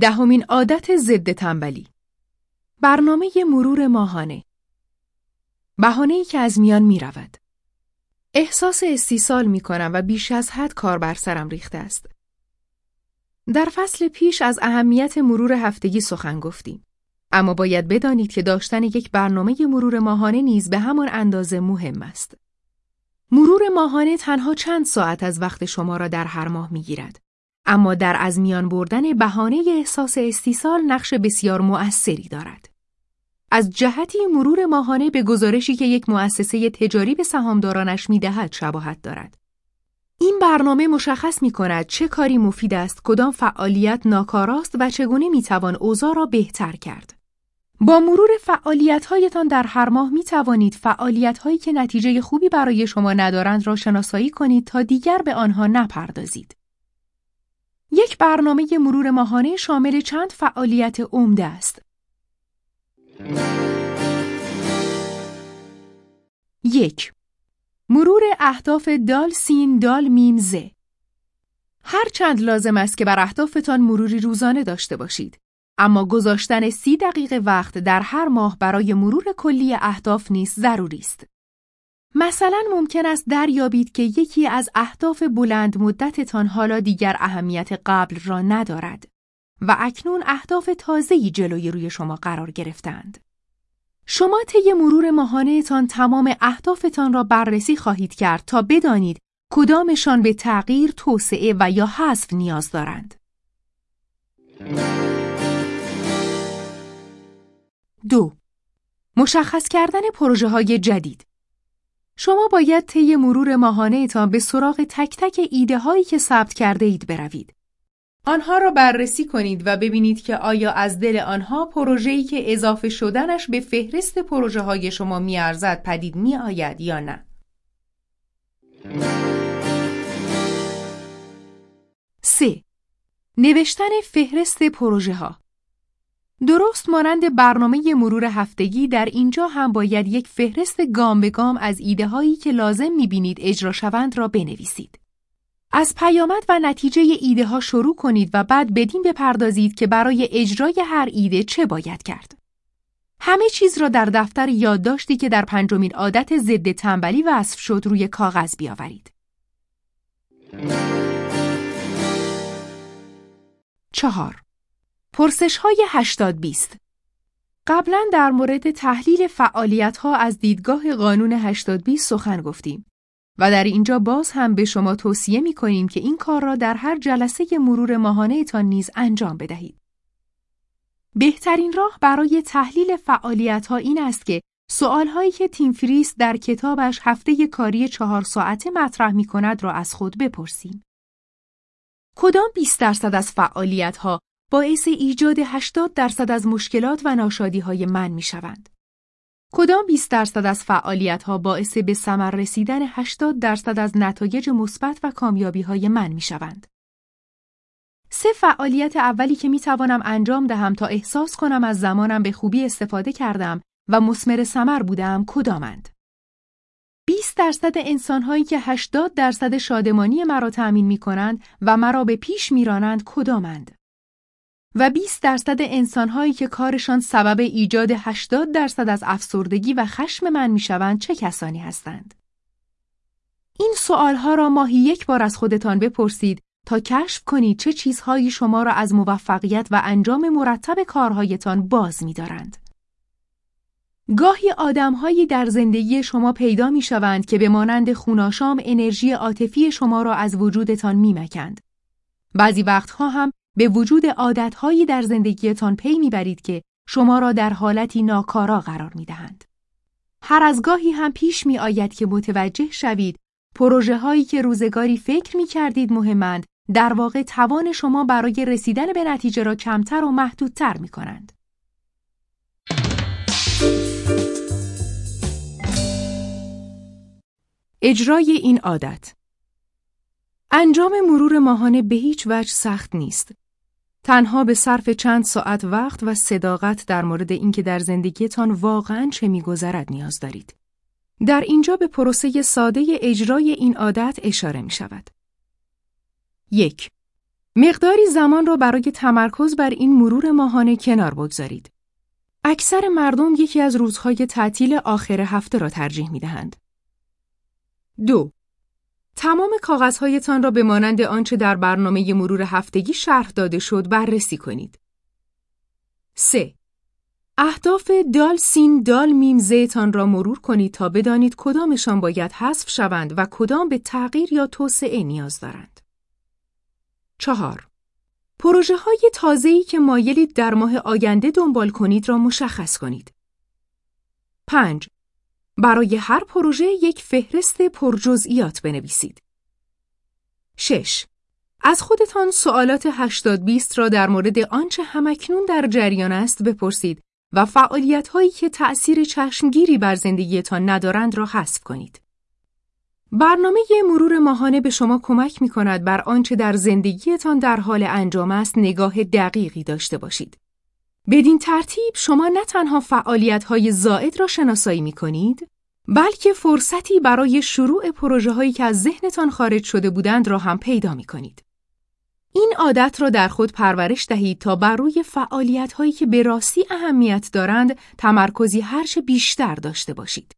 دهمین عادت ضد تنبلی برنامه مرور ماهانه بهانه‌ای که از میان می رود. احساس استیصال می کنم و بیش از حد کار بر سرم ریخته است. در فصل پیش از اهمیت مرور هفتگی سخن گفتیم. اما باید بدانید که داشتن یک برنامه مرور ماهانه نیز به همان اندازه مهم است. مرور ماهانه تنها چند ساعت از وقت شما را در هر ماه می گیرد. اما در از میان بردن بهانه احساس استیصال نقش بسیار مؤثری دارد. از جهتی مرور ماهانه به گزارشی که یک مؤسسه تجاری به سهامدارانش می‌دهد شباهت دارد. این برنامه مشخص می کند چه کاری مفید است، کدام فعالیت ناکاراست و چگونه می توان اوضاع را بهتر کرد. با مرور فعالیت‌هایتان در هر ماه می توانید فعالیت‌هایی که نتیجه خوبی برای شما ندارند را شناسایی کنید تا دیگر به آنها نپردازید. یک برنامه مرور ماهانه شامل چند فعالیت عمده است. یک مرور اهداف دال سین دال میم زه هر چند لازم است که بر اهدافتان مروری روزانه داشته باشید. اما گذاشتن سی دقیقه وقت در هر ماه برای مرور کلی اهداف نیز ضروری است. مثلا ممکن است دریابید که یکی از اهداف بلند مدتتان حالا دیگر اهمیت قبل را ندارد و اکنون اهداف تازه‌ای جلوی روی شما قرار گرفتند. شما طی مرور ماهانهتان تمام اهدافتان را بررسی خواهید کرد تا بدانید کدامشان به تغییر، توسعه و یا حذف نیاز دارند. دو مشخص کردن پروژه های جدید شما باید طی مرور ماهانه تان به سراغ تک تک ایده هایی که ثبت کرده اید بروید. آنها را بررسی کنید و ببینید که آیا از دل آنها پروژه‌ای که اضافه شدنش به فهرست پروژه های شما میارزد پدید می آید یا نه. سه نوشتن فهرست پروژه ها درست مانند برنامه مرور هفتگی در اینجا هم باید یک فهرست گام به گام از ایده هایی که لازم می‌بینید اجرا شوند را بنویسید. از پیامد و نتیجه ایده ها شروع کنید و بعد بدین بپردازید که برای اجرای هر ایده چه باید کرد. همه چیز را در دفتر یادداشتی که در پنجمین عادت ضد تنبلی وصف شد روی کاغذ بیاورید. چهار پرسش های 80 بیست قبلا در مورد تحلیل فعالیت ها از دیدگاه قانون 80 بیست سخن گفتیم و در اینجا باز هم به شما توصیه می کنیم که این کار را در هر جلسه مرور ماهانه تان نیز انجام بدهید. بهترین راه برای تحلیل فعالیت ها این است که سوال هایی که تیم فریس در کتابش هفته کاری چهار ساعته مطرح می کند را از خود بپرسیم. کدام 20 درصد از فعالیت ها باعث ایجاد 80 درصد از مشکلات و ناشادی های من می شوند. کدام 20 درصد از فعالیت ها باعث به ثمر رسیدن 80 درصد از نتایج مثبت و کامیابی های من می شوند. سه فعالیت اولی که می توانم انجام دهم تا احساس کنم از زمانم به خوبی استفاده کردم و مسمر ثمر بودم کدامند؟ 20 درصد انسانهایی که 80 درصد شادمانی مرا تأمین می کنند و مرا به پیش میرانند کدامند؟ و 20 درصد انسانهایی که کارشان سبب ایجاد 80 درصد از افسردگی و خشم من می‌شوند چه کسانی هستند؟ این سوالها را ماهی یک بار از خودتان بپرسید تا کشف کنید چه چیزهایی شما را از موفقیت و انجام مرتب کارهایتان باز می‌دارند. گاهی آدمهایی در زندگی شما پیدا می شوند که به مانند خوناشام انرژی عاطفی شما را از وجودتان میمکند. بعضی وقتها هم به وجود عادتهایی در زندگیتان پی می‌برید که شما را در حالتی ناکارا قرار می‌دهند. هر از گاهی هم پیش می آید که متوجه شوید پروژه هایی که روزگاری فکر می کردید مهمند در واقع توان شما برای رسیدن به نتیجه را کمتر و محدودتر می کنند. اجرای این عادت انجام مرور ماهانه به هیچ وجه سخت نیست تنها به صرف چند ساعت وقت و صداقت در مورد اینکه در زندگیتان واقعا چه میگذرد نیاز دارید. در اینجا به پروسه ساده اجرای این عادت اشاره می شود. یک مقداری زمان را برای تمرکز بر این مرور ماهانه کنار بگذارید. اکثر مردم یکی از روزهای تعطیل آخر هفته را ترجیح می دهند. دو تمام کاغذهایتان را به مانند آنچه در برنامه مرور هفتگی شرح داده شد بررسی کنید. 3. اهداف دال سین دال میم زیتان را مرور کنید تا بدانید کدامشان باید حذف شوند و کدام به تغییر یا توسعه نیاز دارند. 4. پروژه های تازه‌ای که مایلید در ماه آینده دنبال کنید را مشخص کنید. 5. برای هر پروژه یک فهرست پرجزئیات بنویسید. 6. از خودتان سوالات 80 20 را در مورد آنچه همکنون در جریان است بپرسید و فعالیت هایی که تأثیر چشمگیری بر زندگیتان ندارند را حذف کنید. برنامه مرور ماهانه به شما کمک می کند بر آنچه در زندگیتان در حال انجام است نگاه دقیقی داشته باشید. بدین ترتیب شما نه تنها فعالیت های زائد را شناسایی می کنید، بلکه فرصتی برای شروع پروژه هایی که از ذهنتان خارج شده بودند را هم پیدا می کنید. این عادت را در خود پرورش دهید تا بر روی فعالیت هایی که به راستی اهمیت دارند تمرکزی هرچه بیشتر داشته باشید.